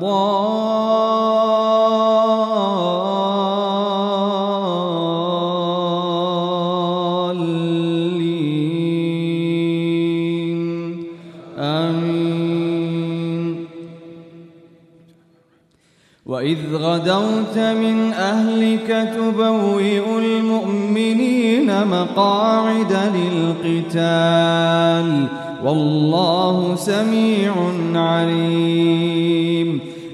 الضالين. آمين. وإذ غدوت من أهلك تبوئ المؤمنين مقاعد للقتال. والله سميع عليم.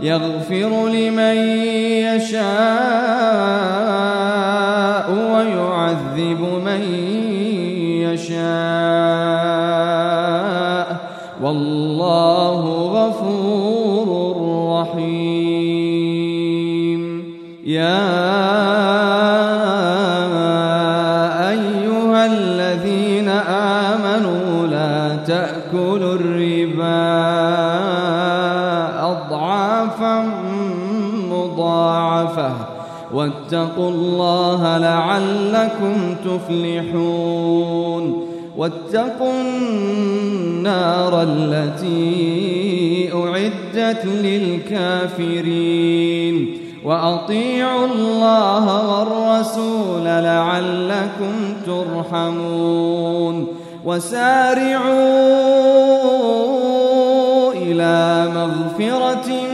يغفر لمن يشاء ويعذب واتقوا الله لعلكم تفلحون. واتقوا النار التي أعدت للكافرين. وأطيعوا الله والرسول لعلكم ترحمون. وسارعوا إلى مغفرة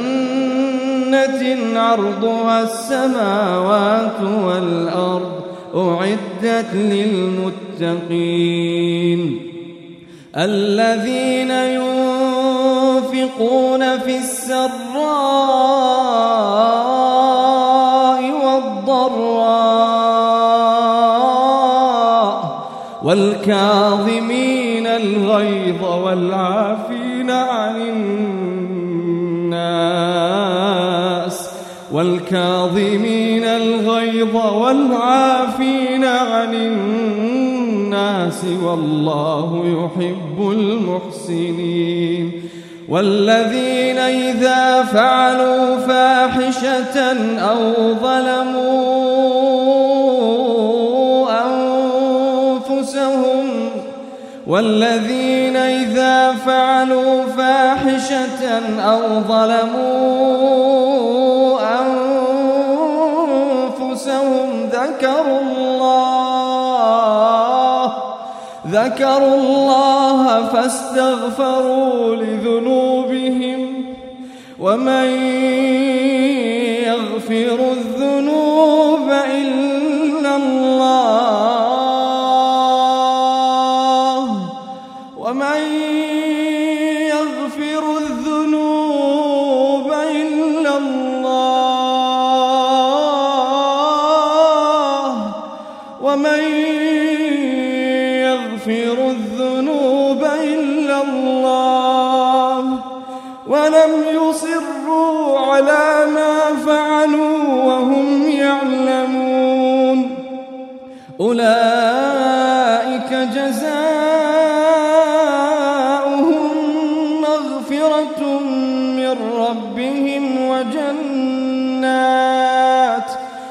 عرضها السماوات والأرض أعدت للمتقين. الذين ينفقون في السراء والضراء والكاظمين والكاظمين الغيظ والعافين عن الناس والله يحب المحسنين والذين إذا فعلوا فاحشة أو ظلموا أنفسهم والذين إذا فعلوا فاحشة أو ظلموا ذكروا الله. ذكروا الله فاستغفروا لذنوبهم. ومن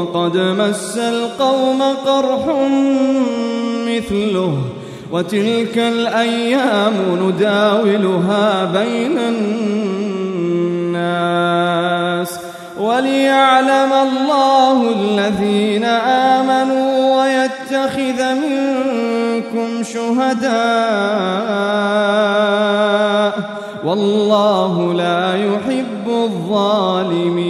فقد مس القوم قرح مثله وتلك الأيام نداولها بين الناس. وليعلم الله الذين آمنوا ويتخذ منكم شهداء. والله لا يحب الظالمين.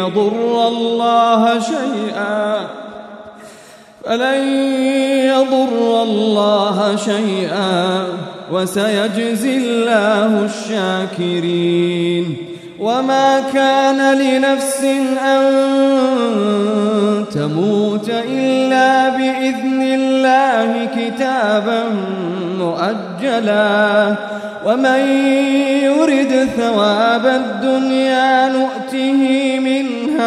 يضر الله شيئا. فلن يضر الله شيئا. وسيجزي الله الشاكرين. وما كان لنفس أن تموت إلا بإذن الله كتابا مؤجلا. ومن يرد ثواب الدنيا نؤته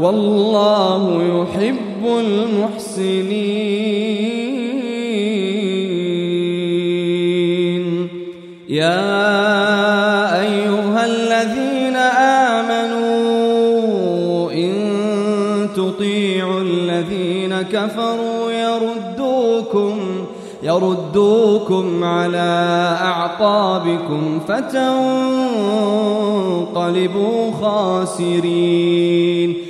والله يحب المحسنين. يا أيها الذين آمنوا إن تطيعوا الذين كفروا يردوكم يردوكم على أعقابكم فتنقلبوا خاسرين.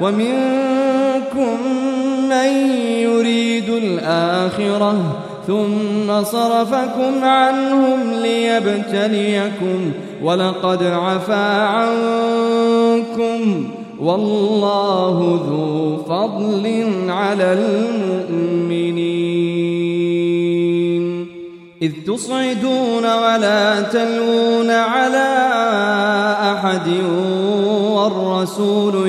ومنكم من يريد الآخرة ثم صرفكم عنهم ليبتليكم ولقد عفا عنكم والله ذو فضل على المؤمنين. إذ تصعدون ولا تلون على أحد والرسول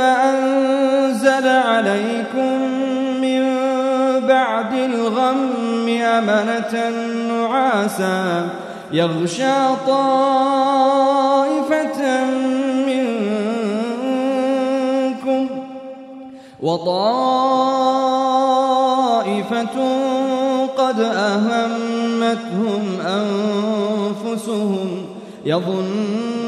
أنزل عليكم من بعد الغم أمنة نعاسا يغشى طائفة منكم وطائفة قد أهمتهم أنفسهم يظنون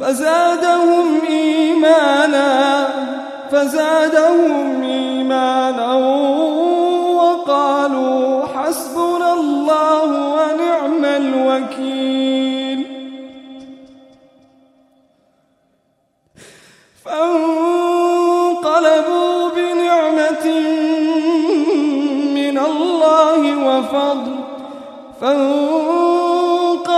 فزادهم إيمانا فزادهم إيمانا وقالوا حسبنا الله ونعم الوكيل. فانقلبوا بنعمة من الله وفضل فانقلبوا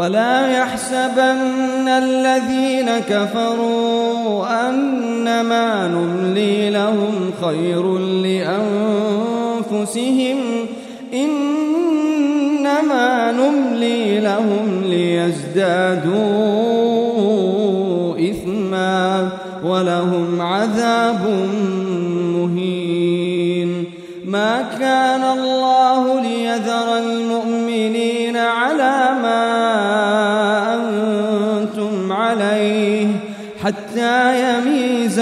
ولا يحسبن الذين كفروا أنما نملي لهم خير لأنفسهم إنما نملي لهم ليزدادوا إثما ولهم عذاب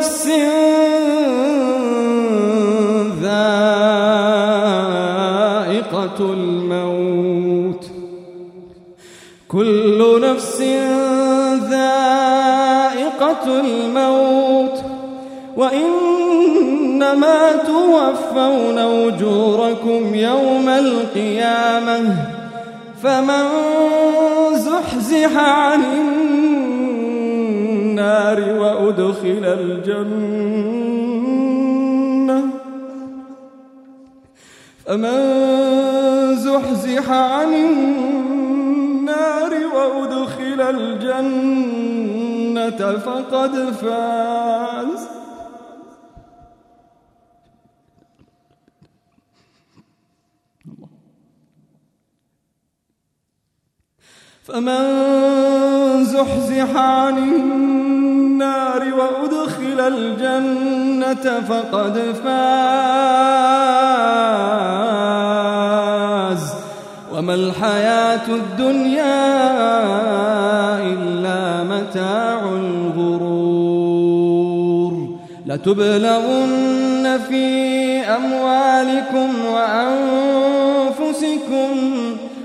نفس ذائقة الموت. كل نفس ذائقة الموت. وإنما توفون أجوركم يوم القيامة. فمن زحزح عن النار وأدخل الجنة. فمن زحزح عن النار وأدخل الجنة فقد فاز. فمن زحزح عن النار وأدخل الجنة فقد فاز. وما الحياة الدنيا إلا متاع الغرور. لتبلغن في أموالكم وأنفسكم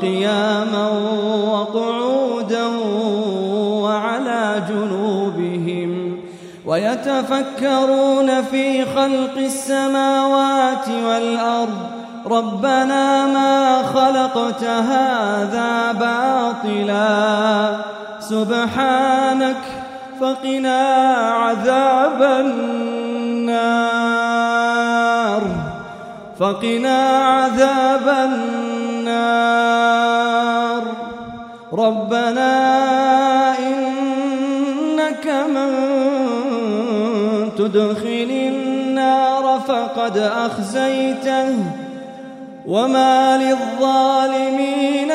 قياما وقعودا وعلى جنوبهم ويتفكرون في خلق السماوات والأرض ربنا ما خلقت هذا باطلا سبحانك فقنا عذاب النار فقنا عذاب النار ربنا إنك من تدخل النار فقد أخزيته وما للظالمين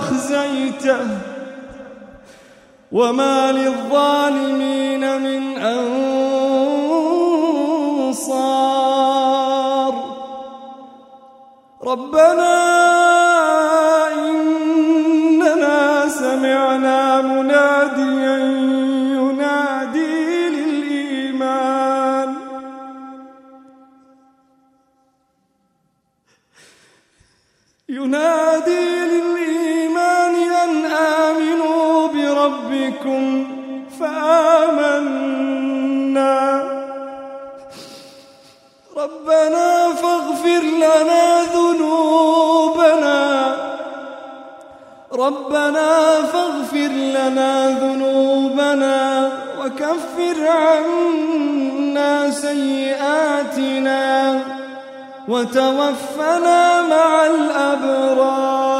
أخزيته وما للظالمين من أنصار ربنا إننا سمعنا مناديا ينادي للإيمان ينادي بربكم فآمنا. ربنا فاغفر لنا ذنوبنا. ربنا فاغفر لنا ذنوبنا وكفر عنا سيئاتنا وتوفنا مع الأبرار.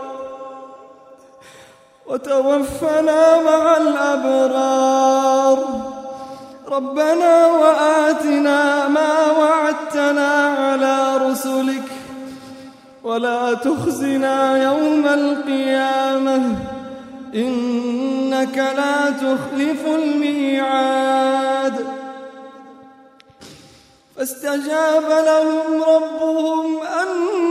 وتوفنا مع الأبرار. ربنا وآتنا ما وعدتنا على رسلك. ولا تخزنا يوم القيامة. إنك لا تخلف الميعاد. فاستجاب لهم ربهم أني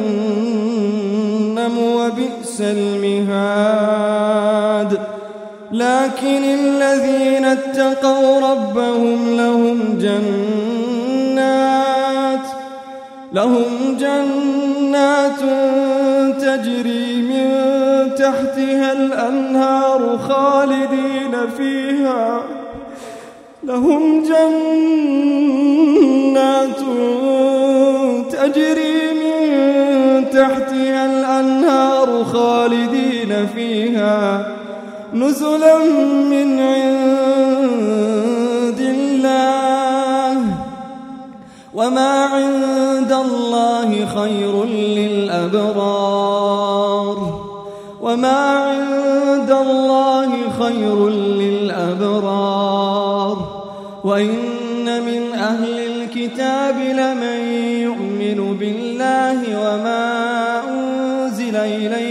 المهاد. لكن الذين اتقوا ربهم لهم جنات لهم جنات تجري من تحتها الأنهار خالدين فيها. لهم جنات تجري فيها نزلا من عند الله. وما عند الله خير للأبرار. وما عند الله خير للأبرار. وإن من أهل الكتاب لمن يؤمن بالله وما أنزل إليكم